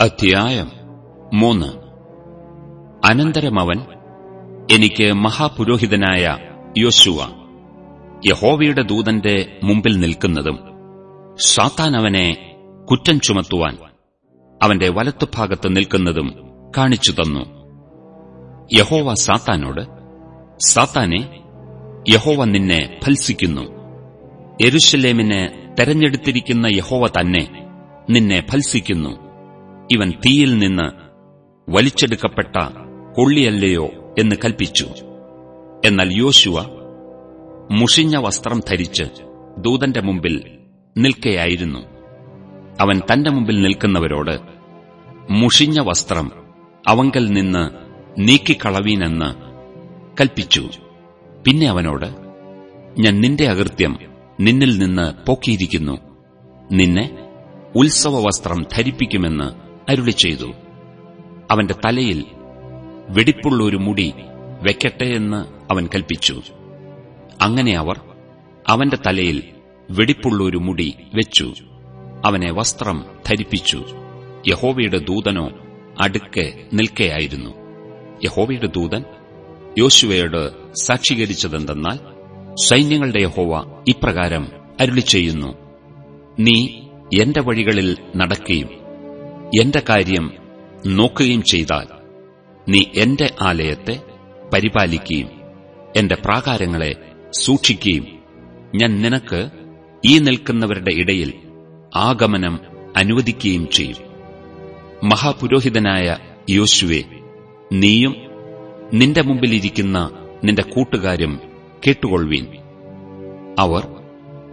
അധ്യായം മൂന്ന്. അനന്തരമവൻ എനിക്ക് മഹാപുരോഹിതനായ യോശുവ യഹോവയുടെ ദൂതന്റെ മുമ്പിൽ നിൽക്കുന്നതും സാത്താൻ അവനെ കുറ്റം ചുമത്തുവാൻ അവന്റെ വലത്തുഭാഗത്ത് നിൽക്കുന്നതും കാണിച്ചു തന്നു. യഹോവ സാത്താനോട് സാത്താനെ യഹോവ നിന്നെ ഫൽസിക്കുന്നു എരുഷലേമിനെ തെരഞ്ഞെടുത്തിരിക്കുന്ന യഹോവ തന്നെ നിന്നെ ഫൽസിക്കുന്നു ഇവൻ തീയിൽ നിന്ന് വലിച്ചെടുക്കപ്പെട്ട കൊള്ളിയല്ലയോ എന്ന് കൽപ്പിച്ചു. എന്നാൽ യോശുവ മുഷിഞ്ഞ വസ്ത്രം ധരിച്ച് ദൂതന്റെ മുമ്പിൽ നിൽക്കയായിരുന്നു. അവൻ തന്റെ മുമ്പിൽ നിൽക്കുന്നവരോട് മുഷിഞ്ഞ വസ്ത്രം അവങ്കൽ നിന്ന് നീക്കിക്കളവീനെന്ന് കൽപ്പിച്ചു. പിന്നെ അവനോട് ഞാൻ നിന്റെ അകൃത്യം നിന്നിൽ നിന്ന് പോക്കിയിരിക്കുന്നു. നിന്നെ ഉത്സവ വസ്ത്രം ധരിപ്പിക്കുമെന്ന് അരുളി ചെയ്തു. അവന്റെ തലയിൽ വെടിപ്പുള്ള ഒരു മുടി വെക്കട്ടെ എന്ന് അവൻ കൽപ്പിച്ചു. അങ്ങനെ അവർ അവന്റെ തലയിൽ വെടിപ്പുള്ള ഒരു മുടി വെച്ചു. അവനെ വസ്ത്രം ധരിപ്പിച്ചു. യഹോവയുടെ ദൂതനോ അടുക്കെ നിൽക്കെയായിരുന്നു. യഹോവയുടെ ദൂതൻ യോശുവയോട് സാക്ഷീകരിച്ചതെന്തെന്നാൽ സൈന്യങ്ങളുടെ യഹോവ ഇപ്രകാരം അരുളി ചെയ്യുന്നു. നീ എന്റെ വഴികളിൽ നടക്കുകയും എന്റെ കാര്യം നോക്കുകയും ചെയ്താൽ നീ എന്റെ ആലയത്തെ പരിപാലിക്കുകയും എന്റെ പ്രാകാരങ്ങളെ സൂക്ഷിക്കുകയും ഞാൻ നിനക്ക് ഈ നിൽക്കുന്നവരുടെ ഇടയിൽ ആഗമനം അനുവദിക്കുകയും ചെയ്യും. മഹാപുരോഹിതനായ യോശുവെ നീയും നിന്റെ മുമ്പിലിരിക്കുന്ന നിന്റെ കൂട്ടുകാരും കേട്ടുകൊള്ളുവീൻ. അവർ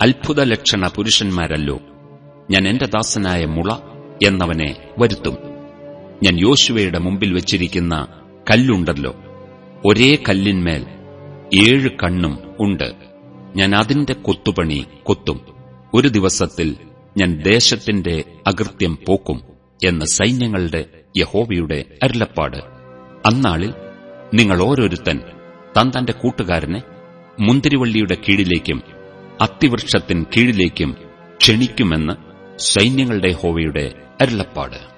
അത്ഭുത ലക്ഷണ പുരുഷന്മാരല്ലോ. ഞാൻ എന്റെ ദാസനായ മുള എന്നവനെ വരുത്തും. ഞാൻ യോശുവയുടെ മുമ്പിൽ വച്ചിരിക്കുന്ന കല്ലുണ്ടല്ലോ. ഒരേ കല്ലിന്മേൽ ഏഴ് കണ്ണും ഉണ്ട്. ഞാൻ അതിന്റെ കൊത്തുപണി കൊത്തും. ഒരു ദിവസത്തിൽ ഞാൻ ദേശത്തിന്റെ അകൃത്യം പോക്കും എന്ന് സൈന്യങ്ങളുടെ യഹോവയുടെ അരുളപ്പാട്. അന്നാളിൽ നിങ്ങൾ ഓരോരുത്തൻ താൻ തന്റെ കൂട്ടുകാരനെ മുന്തിരിവള്ളിയുടെ കീഴിലേക്കും അത്തിവൃക്ഷത്തിൻ കീഴിലേക്കും ക്ഷണിക്കുമെന്ന് സൈന്യങ്ങളുടെ ഹോവയുടെ അരുളപ്പാട്.